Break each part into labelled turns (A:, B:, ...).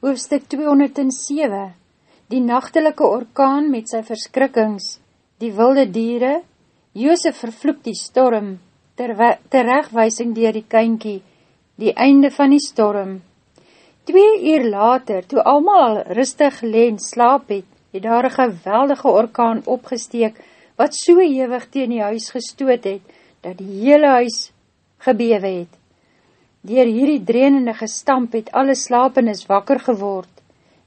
A: Hoofstuk 207 Die nachtelike orkaan met sy verskrikkings, die wilde diere, Joosef vervloek die storm, terechtwijsing dier die kynkie, die einde van die storm. Twee uur later, toe almal al rustig leen slaap het, het daar een geweldige orkaan opgesteek, wat so ewig teen die huis gestoot het, dat die hele huis gebewe het. Dier hierdie drenende gestamp het alle slapenis wakker geword,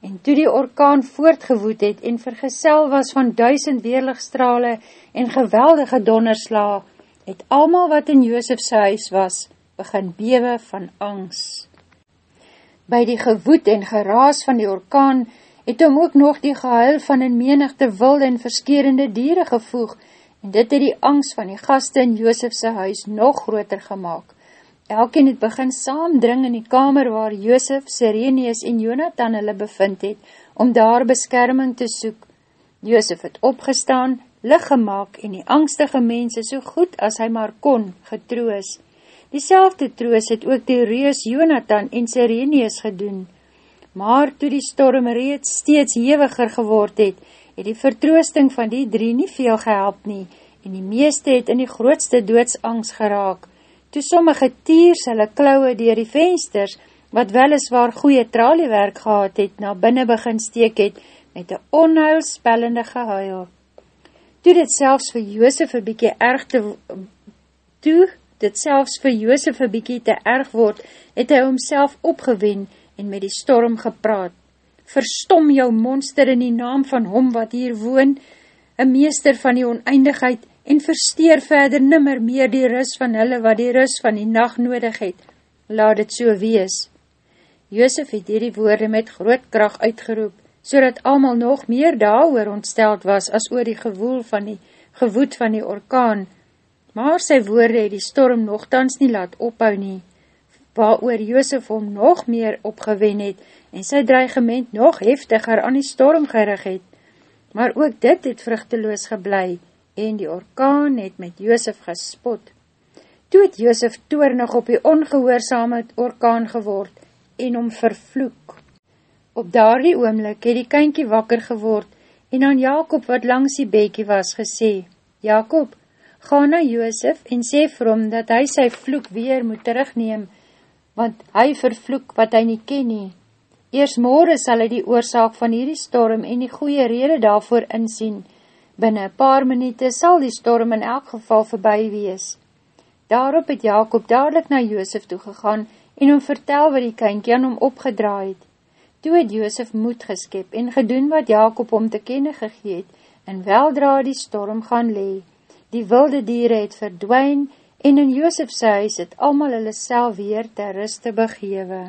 A: en toe die orkaan voortgewoed het en vergesel was van duisend weerlichtstrale en geweldige dondersla, het almal wat in Joosefse huis was, begin bewe van angst. By die gewoed en geraas van die orkaan, het hom ook nog die gehuil van een menigte wilde en verskerende dieren gevoeg, en dit het die angst van die gaste in Joosefse huis nog groter gemaakt. Elkeen het begin saamdring in die kamer waar Joosef, Sireneus en Jonathan hulle bevind het, om daar beskerming te soek. Joosef het opgestaan, lig gemaakt en die angstige mense so goed as hy maar kon, getroos. Diezelfde troos het ook die reus Jonathan en Sireneus gedoen, maar toe die storm reeds steeds heviger geword het, het die vertroosting van die drie nie veel gehelp nie, en die meeste het in die grootste doodsangst geraak. Toe sommige tiers hulle klauwe dier die vensters, wat weliswaar goeie traliewerk gehad het, na binnen begin steek het, met een onheilspellende gehuil. Toe dit selfs vir Joosef een bykie erg te... Toe dit selfs vir Joosef een bykie te erg word, het hy homself opgewen, en met die storm gepraat. Verstom jou monster in die naam van hom wat hier woon, een meester van die oneindigheid, en versteer verder nimmer meer die rus van hulle wat die rus van die nacht nodig het. Laat het so wees. Joosef het hierdie woorde met groot kracht uitgeroep, so dat allemaal nog meer daar ontsteld was as oor die gewoel van die gewoed van die orkaan. Maar sy woorde het die storm nogthans nie laat ophou nie waar oor Joosef om nog meer opgewen het en sy dreigement nog heftiger aan die storm gerig het. Maar ook dit het vruchteloos geblei en die orkaan het met Joosef gespot. Toe het Joosef toornig op die ongehoorzame orkaan geword en om vervloek. Op daardie oomlik het die kynkie wakker geword en aan Jacob wat langs die bekie was gesê, Jacob, ga na Joosef en sê vir hom dat hy sy vloek weer moet terugneem want hy vervloek wat hy nie ken nie. Eers morgen sal hy die oorzaak van hierdie storm en die goeie rede daarvoor insien. Binnen een paar minute sal die storm in elk geval voorbij wees. Daarop het Jacob dadelijk na Joosef toegegaan en hom vertel wat die kynkie aan hom opgedraaid. Toe het Joosef moed geskep en gedoen wat Jacob hom te kenne gegeet en weldra die storm gaan lee. Die wilde dieren het verdwijn en in Joosefse huis het almal hulle sel weer ter ruste begewe.